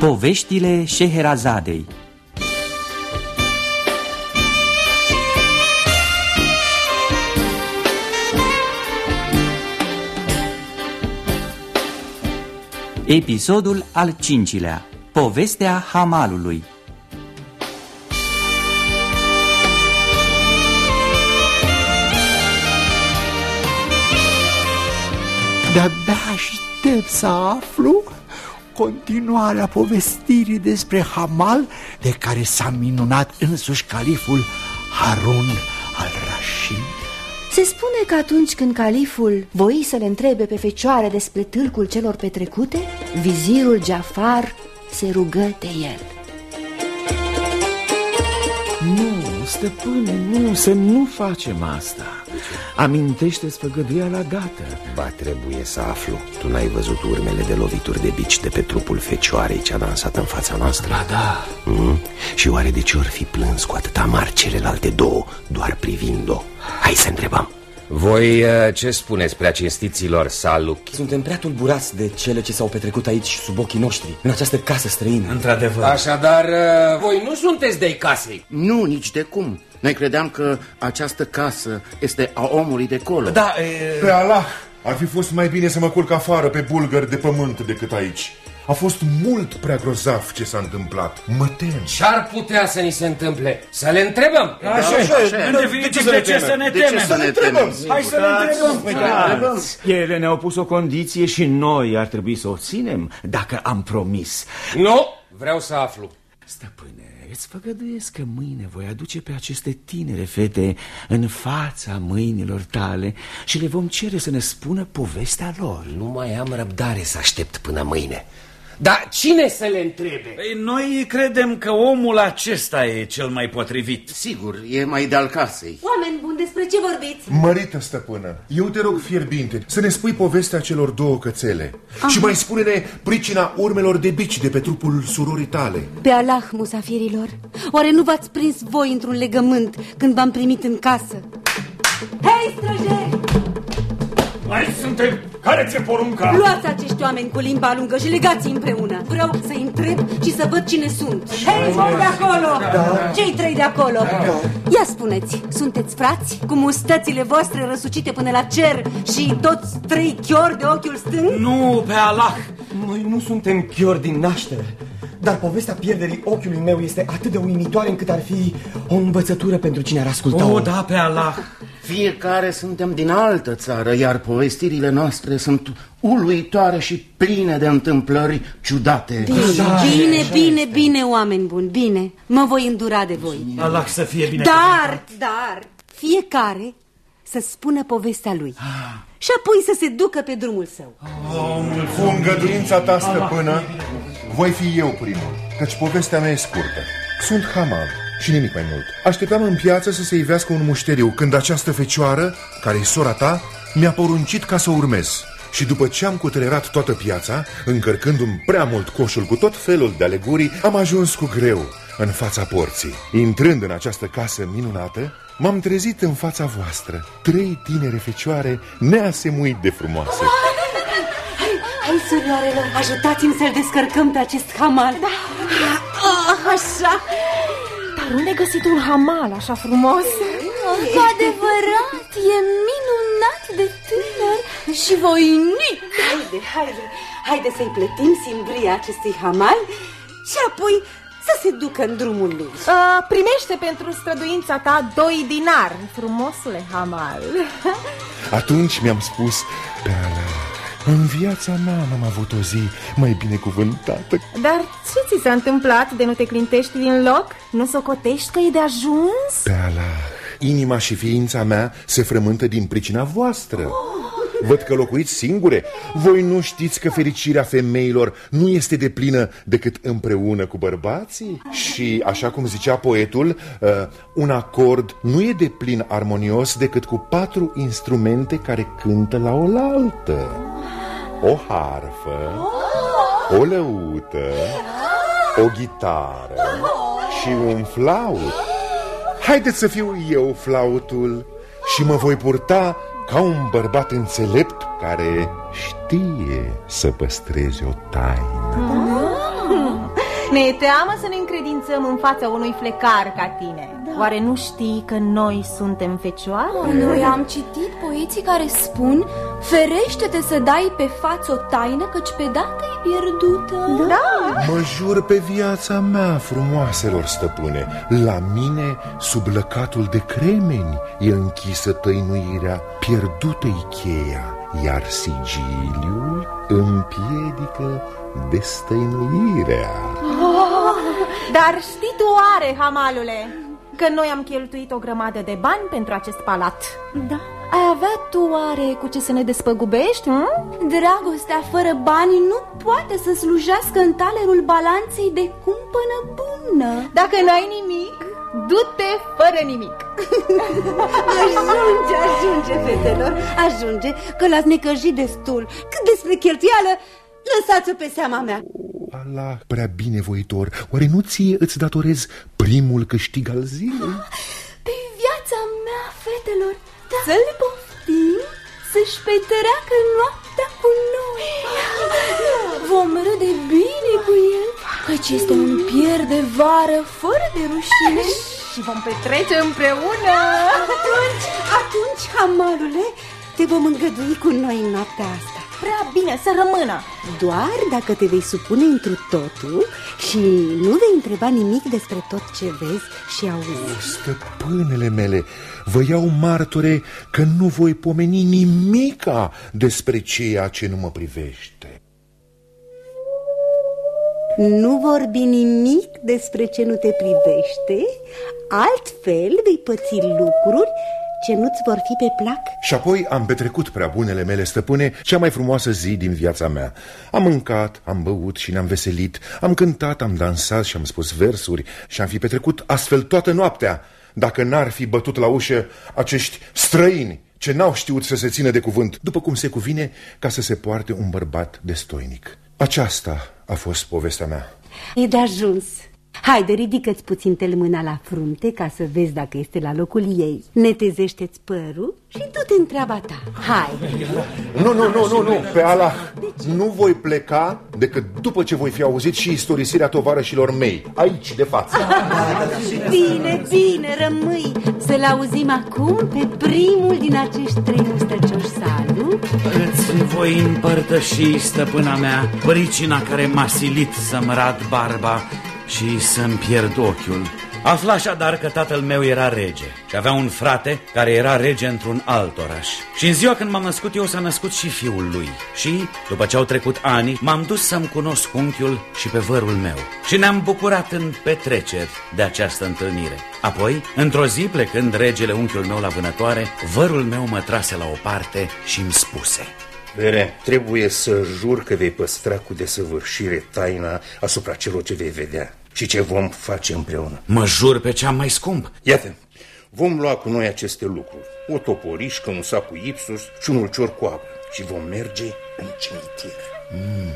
Poveștile Șeherazadei. Episodul al cincilea. Povestea Hamalului. De-abia aștept să aflu continuarea povestirii despre Hamal de care s-a minunat însuși califul Harun al Rashid. Se spune că atunci când califul voi să le întrebe pe fecioare despre tâlcul celor petrecute, vizirul Jafar se rugă de el. Nu, stăpâne, nu, să nu facem asta Amintește-ți la gata Ba trebuie să aflu Tu n-ai văzut urmele de lovituri de bici de pe trupul fecioarei ce a dansat în fața noastră? Ba da mm? Și oare de ce ori fi plâns cu atâta mari celelalte două Doar privind-o? Hai să întrebăm voi uh, ce spuneți prea cinstiților, Saluc? Suntem prea tulburați de cele ce s-au petrecut aici sub ochii noștri, în această casă străină. Într-adevăr. Așadar, uh, voi nu sunteți de casei. Nu, nici de cum. Noi credeam că această casă este a omului de colo. Da, e... Pe Allah, ar fi fost mai bine să mă culc afară pe bulgări de pământ decât aici. A fost mult prea grozav ce s-a întâmplat. Mă tem. Ce-ar putea să ni se întâmple? Să le întrebăm? Așa, așa, așa. În definitiv, de ce să ne temem? De ce să ne temem? Hai să le întrebăm. Ele ne-au pus o condiție și noi ar trebui să o ținem dacă am promis. Nu, vreau să aflu. Stăpâne, îți făgăduiesc că mâine voi aduce pe aceste tinere fete în fața mâinilor tale și le vom cere să ne spună povestea lor. Nu mai am răbdare să aștept până mâine. Dar cine să le întrebe? Păi noi credem că omul acesta e cel mai potrivit. Sigur, e mai de-al casei. Oameni buni, despre ce vorbiți? Mărită stăpână, eu te rog fierbinte să ne spui povestea celor două cățele. Aha. Și mai spune-ne pricina urmelor de bici de pe trupul surorii tale. Pe Allah, musafirilor, oare nu v-ați prins voi într-un legământ când v-am primit în casă? Hei, străjeri! Mai suntem care ți-e porunca? Luați acești oameni cu limba lungă și legați împreună. Vreau să-i întreb și să văd cine sunt. Hei, vom de acolo! Da. Cei trei de acolo! Da. Ia spuneți, sunteți frați? Cu mustățile voastre răsucite până la cer și toți trei chiori de ochiul stâng? Nu, pe Allah! Noi nu suntem chiori din naștere. Dar povestea pierderii ochiului meu este atât de uimitoare încât ar fi o învățătură pentru cine ar asculta O, da, pe Allah! Fiecare suntem din altă țară, iar povestirile noastre sunt uluitoare și pline de întâmplări ciudate. Bine, da, bine, bine, bine, oameni buni, bine. Mă voi îndura de voi. Allah să fie bine. Dar, dar, fiecare să spună povestea lui. Ah. Și apoi să se ducă pe drumul său. Oh, Cu îngăduința ta, stăpână, voi fi eu primul, căci povestea mea e scurtă. Sunt Hamal și nimic mai mult. Așteptam în piață să se ivească un mușteriu când această fecioară, care e sora ta, mi-a poruncit ca să o urmez. Și după ce am cutrerat toată piața, încărcându-mi prea mult coșul cu tot felul de alegurii, am ajuns cu greu în fața porții. Intrând în această casă minunată, m-am trezit în fața voastră, trei tinere fecioare neasemuit de frumoase. Hai, surioarelor, ajutați-mi să-l descărcăm pe acest hamal. Da. Oh, așa. Dar unde ai găsit un hamal așa frumos? Oh, cu adevărat, e minunat de tânăr și voinic. Haide, haide, haide să-i plătim simbria acestui hamal și apoi să se ducă în drumul lui. Uh, primește pentru străduința ta doi dinar, frumosule hamal. Atunci mi-am spus pe alea în viața mea n-am avut o zi mai binecuvântată Dar ce ți s-a întâmplat de nu te clintești din loc? Nu socotești că e de ajuns? Pe Allah, inima și ființa mea se frământă din pricina voastră oh. Văd că locuiți singure Voi nu știți că fericirea femeilor nu este de plină decât împreună cu bărbații? Și așa cum zicea poetul, uh, un acord nu e de plin armonios decât cu patru instrumente care cântă la oaltă o harfă, o lăută, o ghitară și un flaut. Haideți să fiu eu flautul și mă voi purta ca un bărbat înțelept care știe să păstreze o taină. Ne e teamă să ne încredințăm în fața unui flecar ca tine. Da. Oare nu știi că noi suntem fecioare? Oh, noi am citit poeții care spun Ferește-te să dai pe față o taină Căci pe dată e pierdută. Da. Mă jur pe viața mea, frumoaselor stăpâne. La mine, sub lăcatul de cremeni E închisă tăinuirea, pierdută-i cheia Iar sigiliul împiedică destăinuirea. oh, Dar știi tu oare, hamalule, că noi am cheltuit o grămadă de bani pentru acest palat? Da. Ai avea tu oare cu ce să ne despăgubești? Hm? Dragostea fără bani nu poate să slujească în talerul balanței de cumpănă bună. Dacă n-ai nimic, du-te fără nimic. Ajunge, ajunge, fetelor, ajunge Că l-ați necăjit destul. Cât despre cheltuială, lăsați-o pe seama mea Allah, prea binevoitor, oare nu ție îți datorez primul câștig al zilei? Pe viața mea, fetelor, da. să le poftim să-și petreacă noaptea cu noi Vom râde bine cu el, căci este un pier de vară fără de rușine Și vom petrece împreună Atunci, atunci, hamalule, te vom îngădui cu noi în noaptea asta Prea bine să rămână. Doar dacă te vei supune întru totul Și nu vei întreba nimic despre tot ce vezi și auzi. Stăpânele mele, vă iau martore că nu voi pomeni nimica despre ceea ce nu mă privește. Nu vorbi nimic despre ce nu te privește Altfel vei păți lucruri ce nu-ți vor fi pe plac? Și apoi am petrecut prea bunele mele stăpâne Cea mai frumoasă zi din viața mea. Am mâncat, am băut și ne-am veselit Am cântat, am dansat și am spus versuri Și am fi petrecut astfel toată noaptea. Dacă n-ar fi bătut la ușă acești străini Ce n-au știut să se țină de cuvânt După cum se cuvine ca să se poarte un bărbat destoinic. Aceasta a fost povestea mea. E de ajuns Haide, ridică-ți puțin telmâna la frunte ca să vezi dacă este la locul ei. Netezește-ți părul și du-te în treaba ta. Hai. Nu, nu, nu, nu, nu, pe Allah Nu voi pleca decât după ce voi fi auzit și istorisirea tovarășilor mei Aici, de față. Bine, bine, rămâi. Să-l auzim acum pe primul din acești trei mustăcioși salu Îți voi împărtăși, stăpâna mea, pricina care m-a silit să-mi rad barba și să-mi pierd ochiul. Afla așadar că tatăl meu era rege și avea un frate care era rege într-un alt oraș. Și în ziua când m-am născut eu s-a născut și fiul lui. Și, după ce au trecut ani, m-am dus să-mi cunosc unchiul și pe vărul meu. Și ne-am bucurat în petreceri de această întâlnire. Apoi, într-o zi, plecând regele unchiul meu la vânătoare, vărul meu mă trase la o parte și îmi spuse... Vere, trebuie să jur că vei păstra cu desăvârșire taina asupra celor ce vei vedea și ce vom face împreună. Mă jur pe cea mai scump. Iată, vom lua cu noi aceste lucruri. O toporișcă, un sac cu ipsus și un ulcior cu apă. Și vom merge în cimitir. Mm.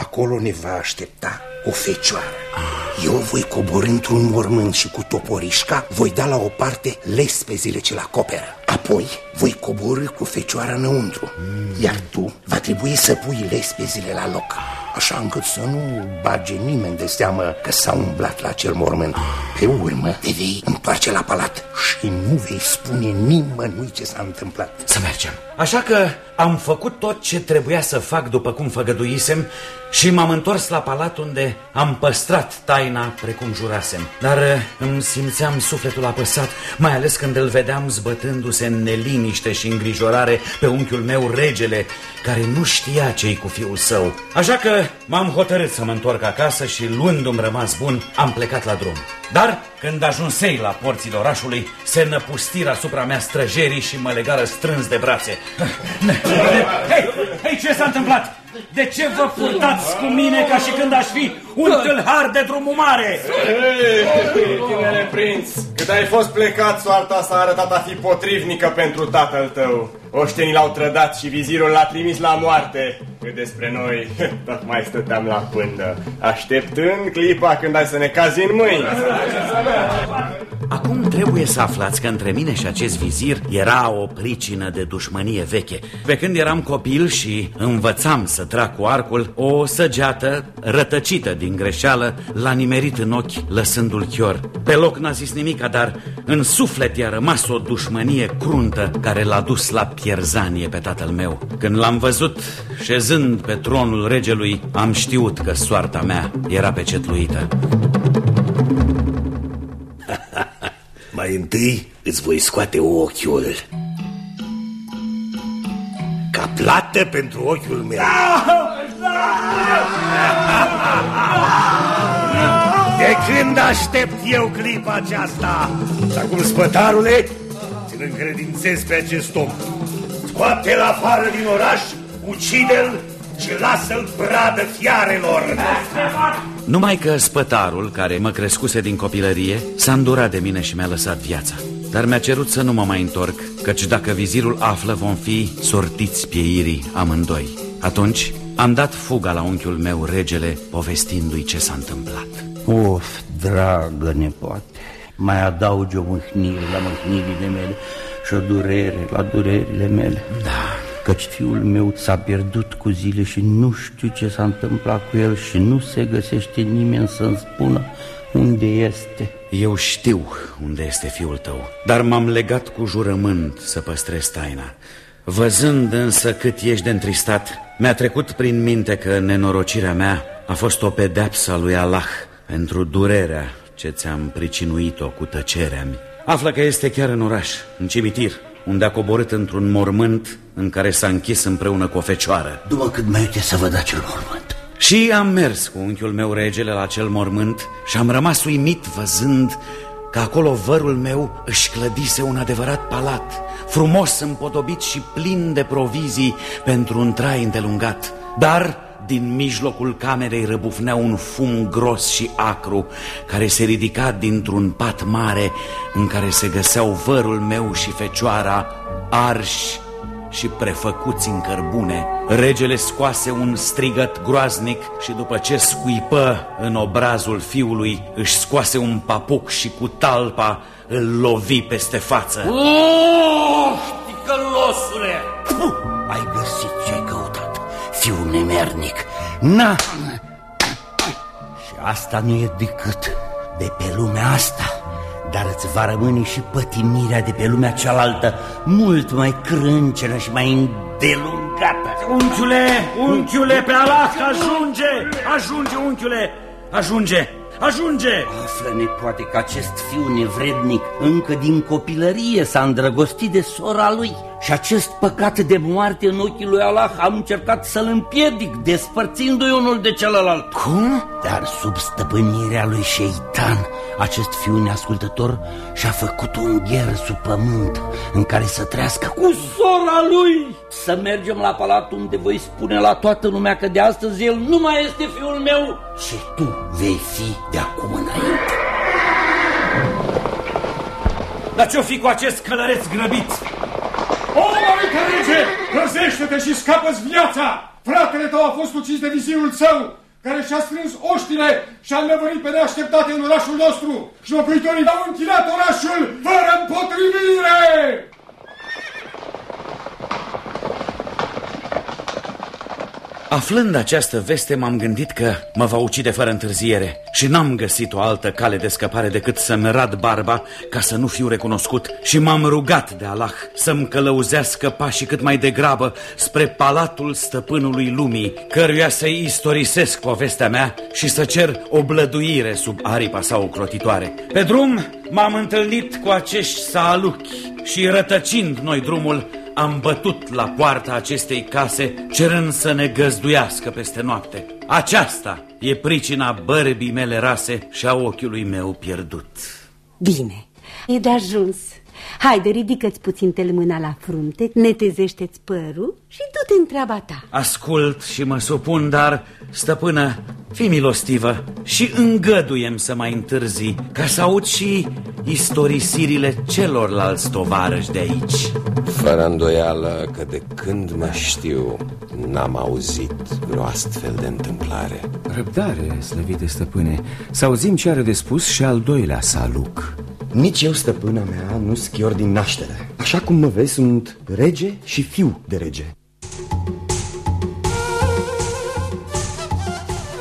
Acolo ne va aștepta o fecioară. Ah. Eu voi coborâ într-un mormânt și cu toporișca voi da la o parte lespezile ce-l acoperă. Apoi voi coborâ cu fecioara înăuntru, mm. iar tu va trebui să pui lespezile la loc. Așa încât să nu bage nimeni de seamă că s-a umblat la acel mormânt. Pe urmă te vei întoarce la palat și nu vei spune nimănui ce s-a întâmplat. Să mergem. Așa că am făcut tot ce trebuia să fac după cum făgăduisem și m-am întors la palat unde am păstrat taina precum jurasem. Dar eh, îmi simțeam sufletul apăsat, mai ales când îl vedeam zbătându-se în neliniște și îngrijorare pe unchiul meu regele, care nu știa ce cu fiul său. Așa că m-am hotărât să mă întorc acasă și luându-mi rămas bun, am plecat la drum. Dar când ajunsei la porțile orașului, se năpustiră asupra mea străjerii și mă legară strâns de brațe. Hei, hei, ce s-a întâmplat? De ce vă purtați cu mine ca și când aș fi un tâlhar de drumul mare? Hei, tinere prinț, cât ai fost plecat, soarta s-a arătat a fi potrivnică pentru tatăl tău. Oștenii l-au trădat și vizirul l-a trimis la moarte. Cât despre noi, tot mai stăteam la pândă, așteptând clipa când ai să ne cazi în mâini. Acum trebuie să aflați că între mine și acest vizir era o pricină de dușmănie veche. Pe când eram copil și învățam să trag cu arcul, o săgeată rătăcită din greșeală l-a nimerit în ochi, lăsându-l chior. Pe loc n-a zis nimica, dar în suflet i-a rămas o dușmănie cruntă care l-a dus la pierzanie pe tatăl meu. Când l-am văzut șezând pe tronul regelui, am știut că soarta mea era pecetluită. Mai întâi îți voi scoate ochiul. Ca plată pentru ochiul meu. De când aștept eu clipa aceasta? Și acum, spătarule, ți-l încredințez pe acest om. Scoate-l afară din oraș, ucide-l și lasă-l pradă fiarelor Numai că spătarul, care mă crescuse din copilărie, s-a îndurat de mine și mi-a lăsat viața. Dar mi-a cerut să nu mă mai întorc, căci dacă vizirul află, vom fi sortiți pieirii amândoi. Atunci am dat fuga la unchiul meu, regele, povestindu-i ce s-a întâmplat. Of, dragă nepoate, mai adaugi o mâhnire la mâhnirile mele și o durere la durerile mele. Da, Căci fiul meu s-a pierdut cu zile și nu știu ce s-a întâmplat cu el și nu se găsește nimeni să-mi spună unde este. Eu știu unde este fiul tău, dar m-am legat cu jurământ să păstrez taina. Văzând însă cât ești de întristat, mi-a trecut prin minte că nenorocirea mea a fost o pedeapsă a lui Allah pentru durerea ce ți-am pricinuit-o cu tăcerea mi. Află că este chiar în oraș, în cimitir, unde a coborât într-un mormânt în care s-a închis împreună cu o fecioară. După cât mai uite să văd acel mormânt. Și am mers cu unchiul meu regele la acel mormânt și am rămas uimit văzând că acolo vărul meu își clădise un adevărat palat, frumos împodobit și plin de provizii pentru un trai îndelungat. Dar din mijlocul camerei răbufnea un fum gros și acru care se ridica dintr-un pat mare în care se găseau vărul meu și fecioara arși și prefăcuți în cărbune. Regele scoase un strigăt groaznic și după ce scuipă în obrazul fiului, își scoase un papuc și cu talpa îl lovi peste față. Oh, ticălosule! Puh, ai găsit ce ai căutat, fiul nemernic. Na! Și asta nu e decât de pe lumea asta. Dar îți va rămâne și pătimirea de pe lumea cealaltă Mult mai crâncenă și mai îndelungată Unchiule, unchiule, pe Allah, ajunge! Ajunge, unchiule! Ajunge! Ajunge! Află-ne poate că acest fiu nevrednic încă din copilărie s-a îndrăgostit de sora lui Și acest păcat de moarte în ochii lui Allah am încercat să-l împiedic Despărțindu-i unul de celălalt Cum? Dar sub stăpânirea lui Șeitan Acest fiu neascultător și-a făcut un gher sub pământ În care să trăiască cu sora lui Să mergem la palat unde voi spune la toată lumea că de astăzi el nu mai este fiul meu Și tu vei fi de acum înainte Dar ce-o fi cu acest călăreț grăbit? O, mărică rege, răzește-te și scapă-ți viața! Fratele tău a fost ucis de vizirul său, care și-a strâns oștile și a nevărit pe neașteptate în orașul nostru și locuitorii au închilat orașul fără împotrivire! Aflând această veste, m-am gândit că mă va ucide fără întârziere și n-am găsit o altă cale de scăpare decât să-mi rad barba ca să nu fiu recunoscut și m-am rugat de Allah să-mi călăuzească pașii cât mai degrabă spre palatul stăpânului lumii, căruia să-i istorisesc povestea mea și să cer o blăduire sub aripa sa ocrotitoare. Pe drum m-am întâlnit cu acești saluchi și rătăcind noi drumul, am bătut la poarta acestei case, cerând să ne găzduiască peste noapte. Aceasta e pricina bărbii mele rase și a ochiului meu pierdut. Bine, e de ajuns. Haide, ridică-ți puțin telmâna la frunte, netezește-ți părul și du-te în treaba ta. Ascult și mă supun, dar, stăpână, fii milostivă și îngăduiem să mai întârzi, ca să aud și istorisirile celorlalți tovarăși de aici. Fără îndoială că de când mă știu N-am auzit vreo astfel de întâmplare Răbdare, slăvite stăpâne Să auzim ce are de spus și al doilea saluc Nici eu, stăpâna mea, nu schior din naștere. Așa cum mă vezi, sunt rege și fiu de rege.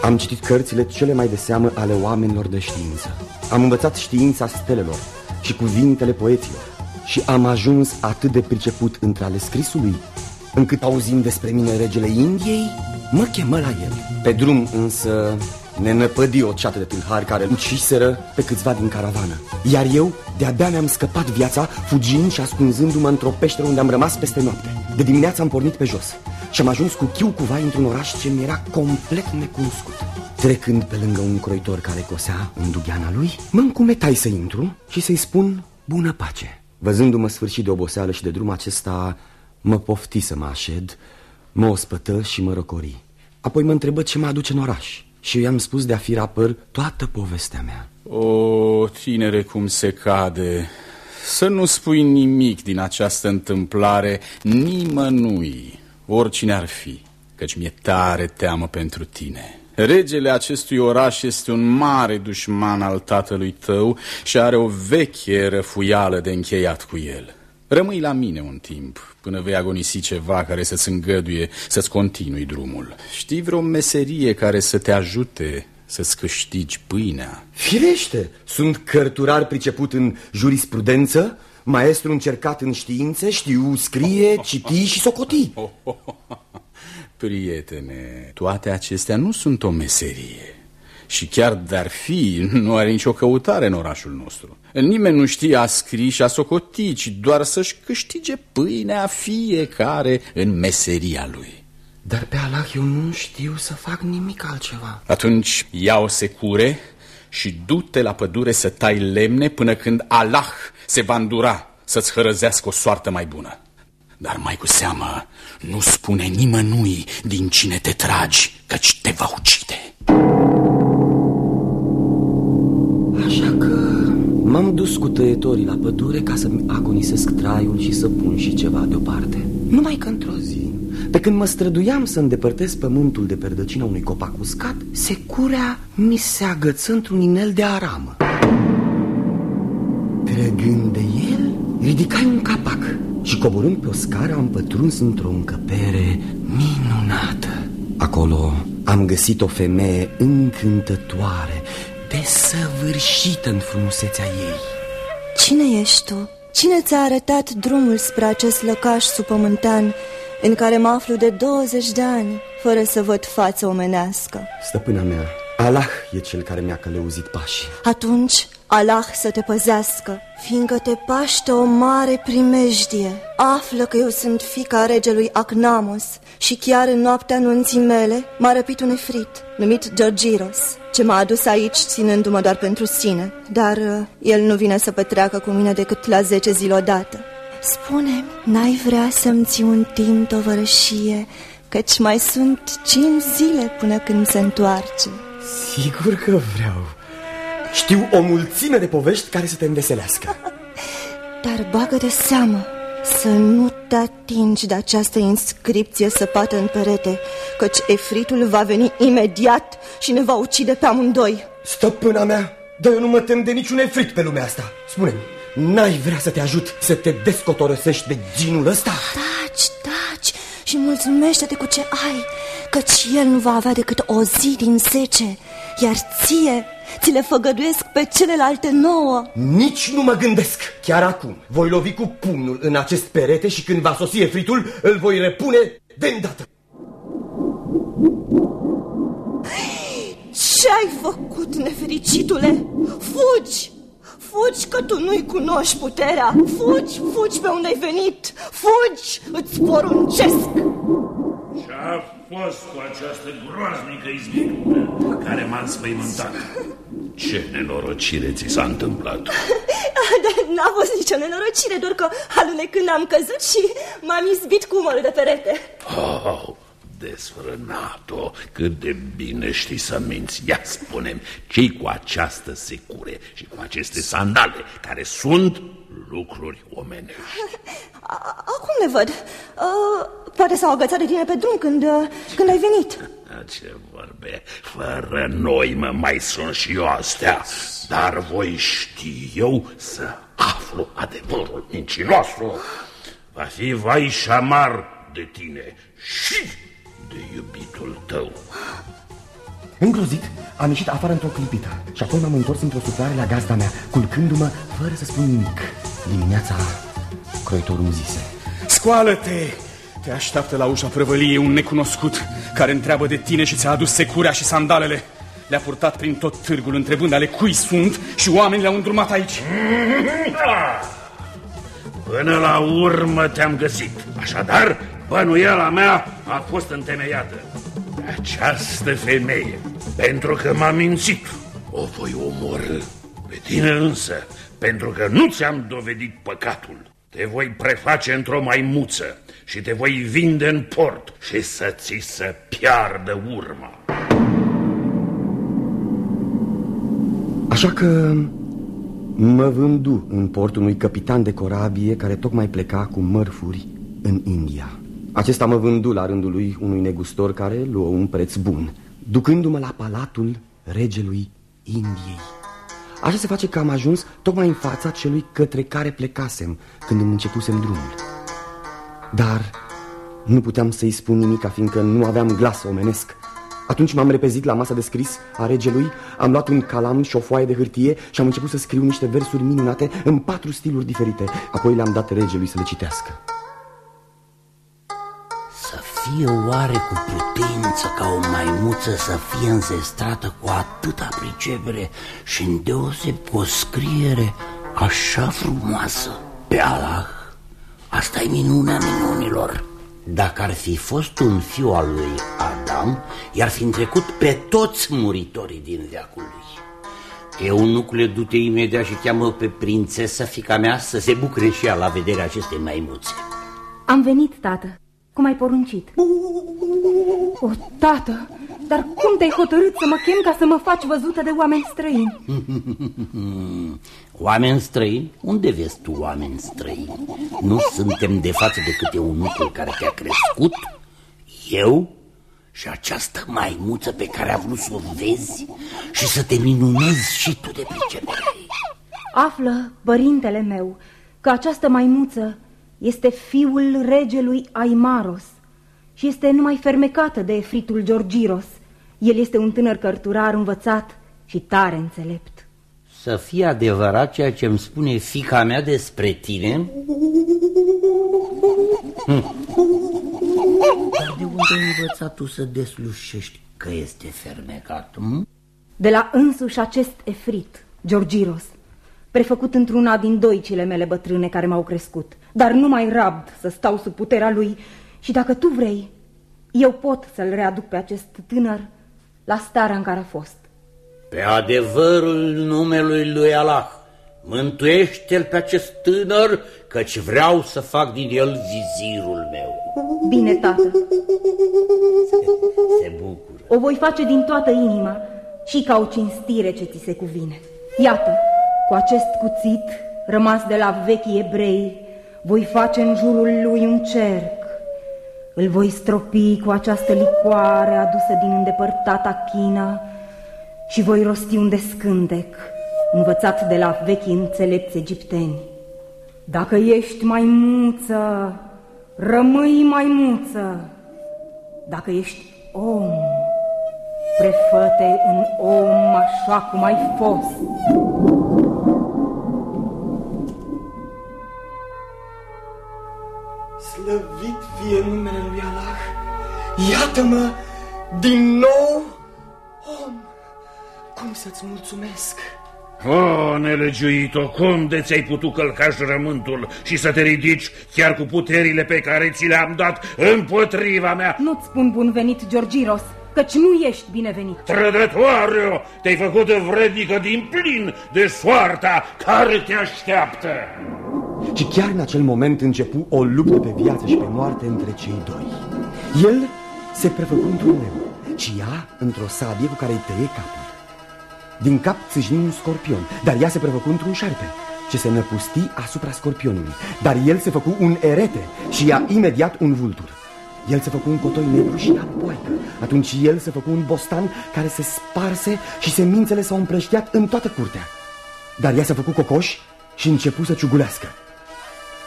Am citit cărțile cele mai de seamă ale oamenilor de știință. Am învățat știința stelelor și cuvintele poeților. Și am ajuns atât de priceput între ale scrisului Încât auzim despre mine regele Indiei, mă chemă la el. Pe drum însă ne năpădi o ceată de tâlhari care uciseră pe câțiva din caravană. Iar eu de-abia mi-am scăpat viața fugind și ascunzându-mă într-o peșteră unde am rămas peste noapte. De dimineață am pornit pe jos și am ajuns cu chiu cu vai într-un oraș ce mi era complet necunoscut. Trecând pe lângă un croitor care cosea în dugheana lui, mă încumetai să intru și să-i spun bună pace. Văzându-mă sfârșit de oboseală și de drum acesta, mă pofti să mă așed, mă ospătă și mă răcori. Apoi mă întrebă ce mă aduce în oraș și eu i-am spus de-a fi rapăr toată povestea mea. O, tinere, cum se cade. Să nu spui nimic din această întâmplare nimănui, oricine ar fi Căci mi-e tare teamă pentru tine. Regele acestui oraș este un mare dușman al tatălui tău și are o veche răfuială de încheiat cu el. Rămâi la mine un timp, până vei agonisi ceva care să-ți îngăduie să-ți continui drumul. Știi vreo meserie care să te ajute să-ți câștigi pâinea? Firește, sunt cărturar priceput în jurisprudență, maestru încercat în științe, știu scrie, citi și socoti. Prietene, toate acestea nu sunt o meserie. Și chiar dar fi, nu are nicio căutare în orașul nostru. Nimeni nu știe a scri și a socoti, ci doar să-și câștige pâinea fiecare în meseria lui. Dar pe Allah eu nu știu să fac nimic altceva. Atunci ia o secure și du-te la pădure să tai lemne până când Allah se va îndura să-ți hărăzească o soartă mai bună. Dar mai cu seamă, nu spune nimănui din cine te tragi, căci te va ucide. M-am dus cu tăietorii la pădure ca să-mi agonisesc traiul și să pun și ceva deoparte. Numai că într-o zi, pe când mă străduiam să îndepărtez pământul de perdăcina unui copac uscat, securea mi se agăță într-un inel de aramă. Trăgând de el, ridicai un capac și coborând pe o scară am pătruns într-o încăpere minunată. Acolo am găsit o femeie încântătoare, desăvârșită în frumusețea ei. Cine ești tu? Cine ți-a arătat drumul spre acest lăcaș supământan în care mă aflu de 20 de ani, fără să văd față omenească? Stăpâna mea, Allah e cel care mi-a călăuzit pașii. Atunci, Allah să te păzească, fiindcă te paște o mare primejdie. Află că eu sunt fica regelui Acnamos și chiar în noaptea nunții mele m-a răpit un efrit, numit Georgiros, ce m-a adus aici ținându-mă doar pentru sine. Dar uh, el nu vine să petreacă cu mine decât la zece zile odată. spune n-ai vrea să-mi ții un timp tovărășie, căci mai sunt cinci zile până când se întoarce. Sigur că vreau. Știu o mulțime de povești care să te înveselească. Dar bagă de seamă să nu te atingi de această inscripție săpată în perete, căci efritul va veni imediat și ne va ucide pe amândoi. Stăpâna mea, dar eu nu mă tem de niciun efrit pe lumea asta. Spune-mi, n-ai vrea să te ajut să te descotorosești de ginul ăsta? Taci, taci și mulțumește-te cu ce ai, căci el nu va avea decât o zi din zece, iar ție ți le făgăduiesc pe celelalte nouă. Nici nu mă gândesc. Chiar acum voi lovi cu pumnul în acest perete și când va sosi efritul, îl voi repune de îndată. Ce ai făcut, nefericitule? Fugi! Fugi că tu nu-i cunoști puterea Fugi, fugi pe unde ai venit Fugi, îți poruncesc Ce-a fost cu această groaznică izbiră care m-a înspăimântat? Ce nenorocire ți s-a întâmplat? Dar n-a fost nicio nenorocire Doar că alunecând am căzut și m-am izbit cu umărul de perete Oh, desfrânat-o, cât de bine știi să minți. Ia spune ce cu această secure și cu aceste sandale, care sunt lucruri omenești? Acum le văd uh, Poate s-au agățat de tine pe drum când, uh, când ai venit ce vorbe, fără noi mă mai sunt și eu astea, dar voi ști eu să aflu adevărul mincinoasă. Va fi vai și șamar de tine și de iubitul tău. Îngrozit, am ieșit afară într-o clipită și apoi m-am întors într-o suflare la gazda mea, culcându-mă fără să spun nimic. Dimineața, croitorul îmi zise. Scoală-te! Te așteaptă la ușa prăvăliei un necunoscut care întreabă de tine și ți-a adus securea și sandalele. Le-a purtat prin tot târgul întrebând ale cui sunt și oamenii le-au îndrumat aici. Până la urmă te-am găsit. Așadar, bănuiala mea a fost întemeiată. Această femeie, pentru că m-a mințit, o voi omorâ. Pe tine însă, pentru că nu ți-am dovedit păcatul, te voi preface într-o maimuță și te voi vinde în port și să ți se piardă urma. Așa că mă vându în portul unui capitan de corabie care tocmai pleca cu mărfuri în India. Acesta mă vându la rândul lui unui negustor care luă un preț bun, ducându-mă la palatul regelui Indiei. Așa se face că am ajuns tocmai în fața celui către care plecasem când îmi începusem drumul. Dar nu puteam să-i spun nimic, fiindcă nu aveam glas omenesc. Atunci m-am repezit la masa de scris a regelui, am luat un calam și o foaie de hârtie și am început să scriu niște versuri minunate în patru stiluri diferite. Apoi le-am dat regelui să le citească. Să fie oare cu putință ca o maimuță să fie înzestrată cu atâta pricepere și îndeoseb cu o scriere așa frumoasă? Pe Allah, asta e minunea minunilor. Dacă ar fi fost un fiu al lui Adam, i-ar fi întrecut pe toți muritorii din veacul lui. Eunucule, du-te imediat și cheamă pe prințesa fica mea să se bucure și ea la vederea acestei maimuțe. Am venit, tată, cum ai poruncit. O, tată, dar cum te-ai hotărât să mă chem ca să mă faci văzută de oameni străini? oameni străini? Unde vezi tu oameni străini? Nu suntem de față decât eunucul care te-a crescut? Eu? Și această maimuță pe care a vrut să o vezi și să te minunezi și tu de pricepere. Află, părintele meu, că această maimuță este fiul regelui Aimaros și este numai fermecată de efritul Georgiros. El este un tânăr cărturar învățat și tare înțelept. Să fie adevărat ceea ce îmi spune fica mea despre tine? Hm. Dar de unde ai învățat tu să deslușești că este fermecat? Hm? De la însuși acest efrit, Georgiros, prefăcut într-una din doicile mele bătrâne care m-au crescut, dar nu mai rabd să stau sub puterea lui și dacă tu vrei, eu pot să-l readuc pe acest tânăr la starea în care a fost. Pe adevărul numelui lui Allah, mântuiește-l pe acest tânăr, căci vreau să fac din el vizirul meu. Bine, tată. Se, se bucură. O voi face din toată inima și ca o cinstire ce ți se cuvine. Iată, cu acest cuțit rămas de la vechii ebrei, voi face în jurul lui un cerc. Îl voi stropi cu această licoare adusă din îndepărtata China și voi rosti un descântec învățat de la vechii înțelepți egipteni. Dacă ești maimuță, rămâi maimuță. Dacă ești om, prefăte în om așa cum ai fost. Slăvit fie numele lui Allah! Iată-mă din nou om! Cum să-ți mulțumesc? O, nelegiuito, cum de ți-ai putut călca jurământul și să te ridici chiar cu puterile pe care ți le-am dat împotriva mea? Nu-ți spun bun venit, Georgiros, căci nu ești binevenit. Trădătoare, te-ai făcut vrednică din plin de soarta care te așteaptă. Și chiar în acel moment începu o luptă pe viață și pe moarte între cei doi. El se prefăcu într-un leu și ea într-o sabie cu care îi tăie capul. Din cap țâșni un scorpion, dar ea se prefăcu într-un șarpe ce se năpusti asupra scorpionului. Dar el se făcu un erete și ea imediat un vultur. El se făcu un cotoi negru și ea poaică. Atunci el se făcu un bostan care se sparse și semințele s-au împrăștiat în toată curtea. Dar ea se făcu cocoș și începu să ciugulească.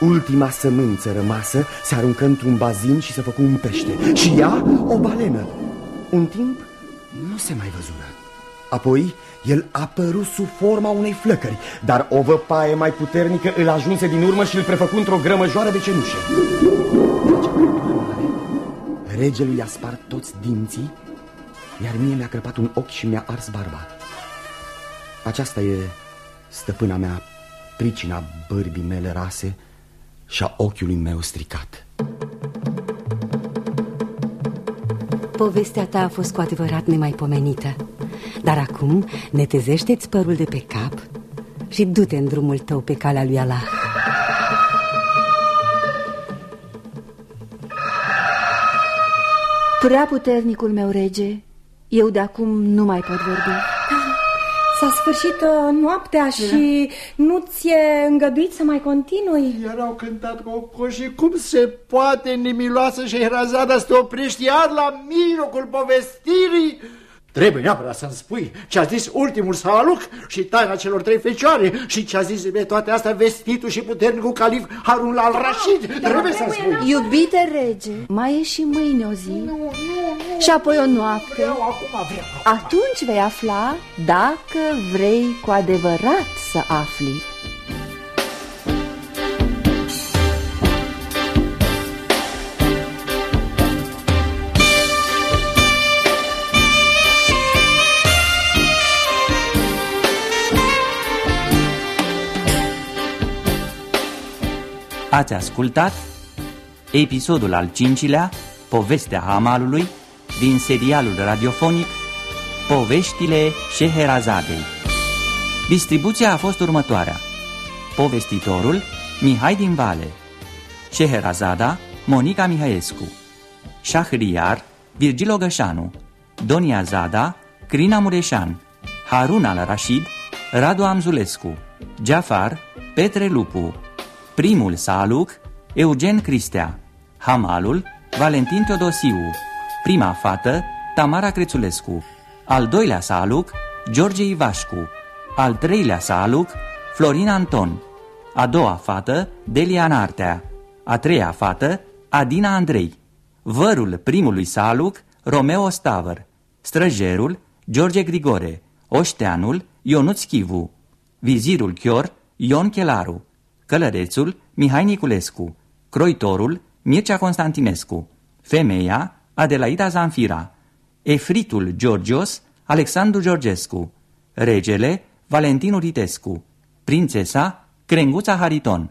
Ultima sămânță rămasă se aruncă într-un bazin și se făcu un pește. Și ea o balenă. Un timp nu se mai văzură. Apoi el a apărut sub forma unei flăcări, dar o văpaie mai puternică îl ajunse din urmă și îl prefăcu într-o grămăjoară de cenușă. Regelui i-a spart toți dinții, iar mie mi-a crăpat un ochi și mi-a ars barba. Aceasta e stăpâna mea, pricina bărbii mele rase și a ochiului meu stricat. Povestea ta a fost cu adevărat nemaipomenită. Dar acum netezește-ți părul de pe cap Și du-te în drumul tău pe calea lui Allah Prea puternicul meu rege Eu de acum nu mai pot vorbi S-a sfârșit uh, noaptea și nu ți-e îngăduit să mai continui? Erau cântat cocoșii, cum se poate nimiloasă și Herazada să te oprești iar la mijlocul povestirii? Trebuie neapărat să-mi spui ce a zis ultimul Saluc și taina celor trei fecioare și ce a zis de toate astea vestitul și puternicul calif Harun al Rashid. Da, trebuie să-mi spui. Iubite rege, mai e și mâine o zi nu, nu, nu, și apoi o noapte. Vreau, acum vreau. Atunci vei afla dacă vrei cu adevărat să afli. Ați ascultat episodul al cincilea, Povestea Hamalului, din serialul radiofonic Poveștile Șeherazadei. Distribuția a fost următoarea. Povestitorul Mihai din Vale. Șeherazada Monica Mihaescu. Șahriar Virgil Ogășanu. Donia Zada Crina Mureșan. Harun al Rashid Radu Amzulescu. Jafar Petre Lupu Primul Saluc, Eugen Cristea. Hamalul, Valentin Teodosiu. Prima fată, Tamara Crețulescu. Al doilea Saluc, George Ivașcu. Al treilea Saluc, Florin Anton. A doua fată, Delia Nartea. A treia fată, Adina Andrei. Vărul primului Saluc, Romeo Stavăr Străjerul, George Grigore. Oșteanul, Ionuț Chivu. Vizirul Chior, Ion Chelaru Călărețul Mihai Niculescu, Croitorul Mircea Constantinescu, Femeia Adelaida Zanfira, Efritul Georgios Alexandru Georgescu, Regele Valentin Uritescu, Prințesa Crenguța Hariton,